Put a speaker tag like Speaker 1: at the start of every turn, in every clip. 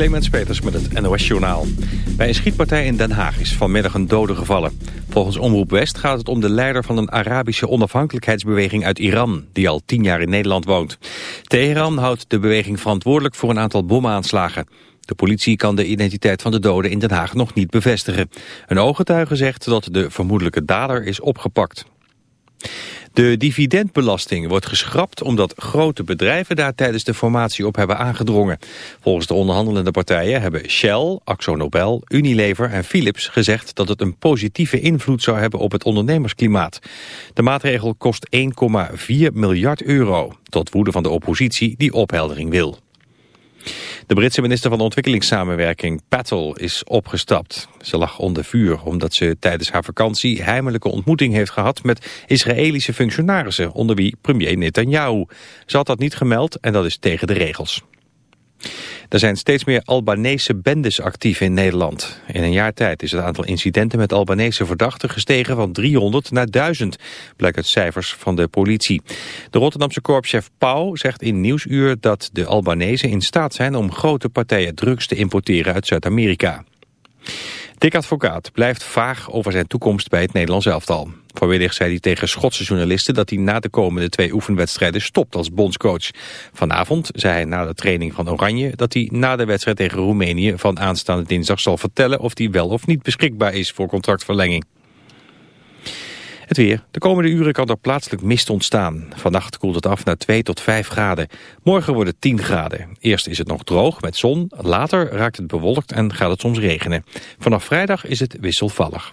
Speaker 1: Clemens Peters met het NOS Journaal. Bij een schietpartij in Den Haag is vanmiddag een dode gevallen. Volgens Omroep West gaat het om de leider van een Arabische onafhankelijkheidsbeweging uit Iran... die al tien jaar in Nederland woont. Teheran houdt de beweging verantwoordelijk voor een aantal bomaanslagen. De politie kan de identiteit van de doden in Den Haag nog niet bevestigen. Een ooggetuige zegt dat de vermoedelijke dader is opgepakt. De dividendbelasting wordt geschrapt omdat grote bedrijven daar tijdens de formatie op hebben aangedrongen. Volgens de onderhandelende partijen hebben Shell, AxoNobel, Unilever en Philips gezegd dat het een positieve invloed zou hebben op het ondernemersklimaat. De maatregel kost 1,4 miljard euro, tot woede van de oppositie die opheldering wil. De Britse minister van Ontwikkelingssamenwerking, Patel, is opgestapt. Ze lag onder vuur omdat ze tijdens haar vakantie heimelijke ontmoeting heeft gehad met Israëlische functionarissen, onder wie premier Netanyahu. Ze had dat niet gemeld en dat is tegen de regels. Er zijn steeds meer Albanese bendes actief in Nederland. In een jaar tijd is het aantal incidenten met Albanese verdachten gestegen van 300 naar 1000, blijkt uit cijfers van de politie. De Rotterdamse korpschef Pauw zegt in Nieuwsuur dat de Albanese in staat zijn om grote partijen drugs te importeren uit Zuid-Amerika. Dick Advocaat blijft vaag over zijn toekomst bij het Nederlands elftal. Vanmiddag zei hij tegen Schotse journalisten dat hij na de komende twee oefenwedstrijden stopt als bondscoach. Vanavond zei hij na de training van Oranje dat hij na de wedstrijd tegen Roemenië van aanstaande dinsdag zal vertellen of hij wel of niet beschikbaar is voor contractverlenging. Het weer. De komende uren kan er plaatselijk mist ontstaan. Vannacht koelt het af naar 2 tot 5 graden. Morgen wordt het 10 graden. Eerst is het nog droog met zon. Later raakt het bewolkt en gaat het soms regenen. Vanaf vrijdag is het wisselvallig.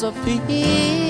Speaker 2: philosophy.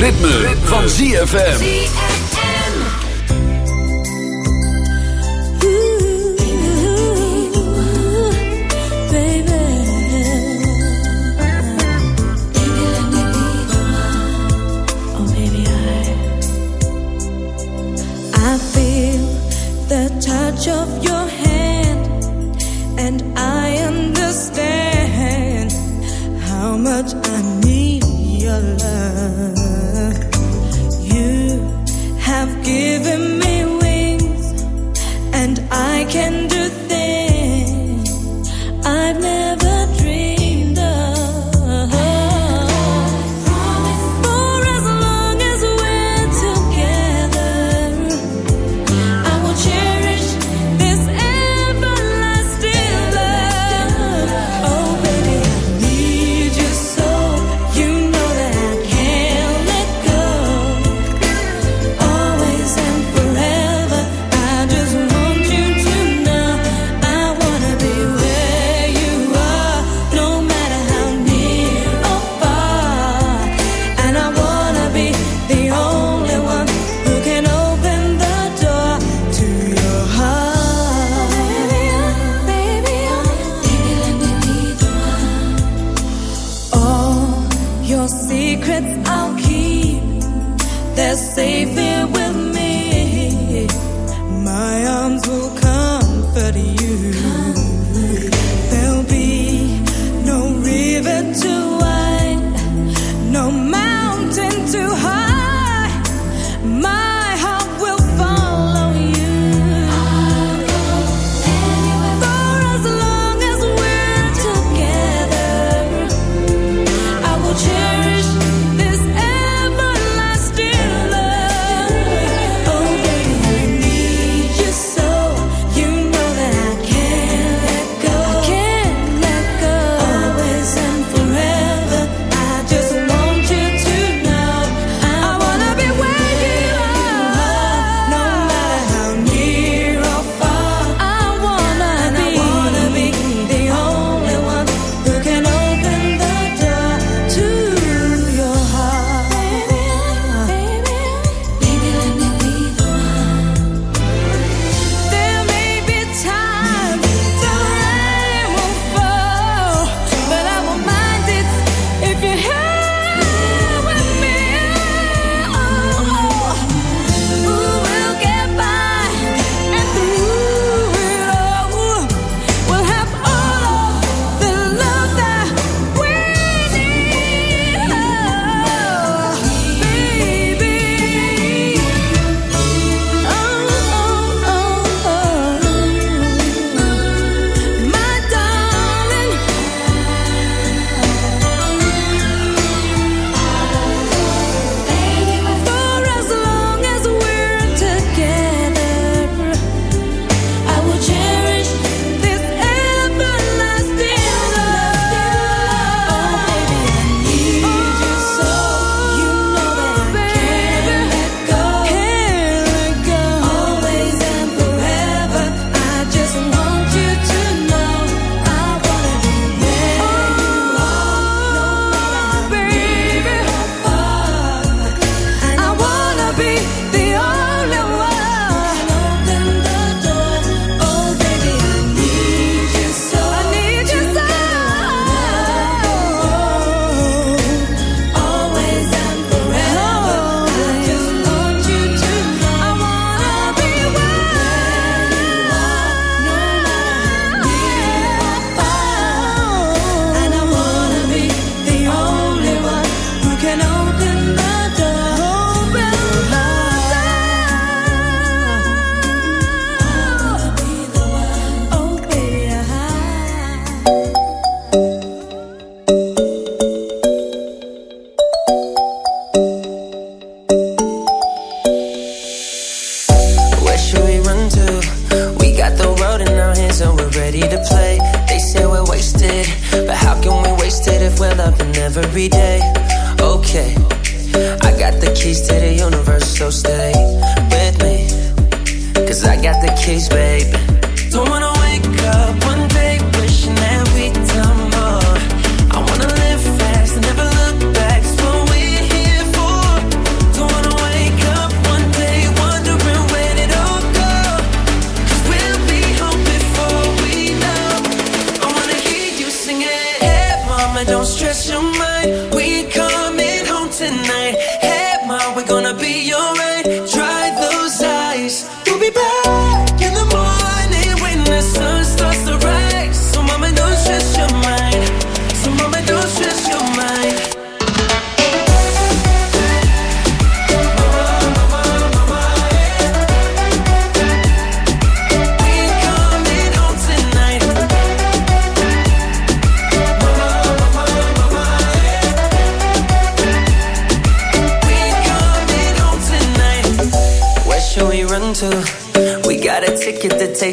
Speaker 3: Ritme, van ZFM.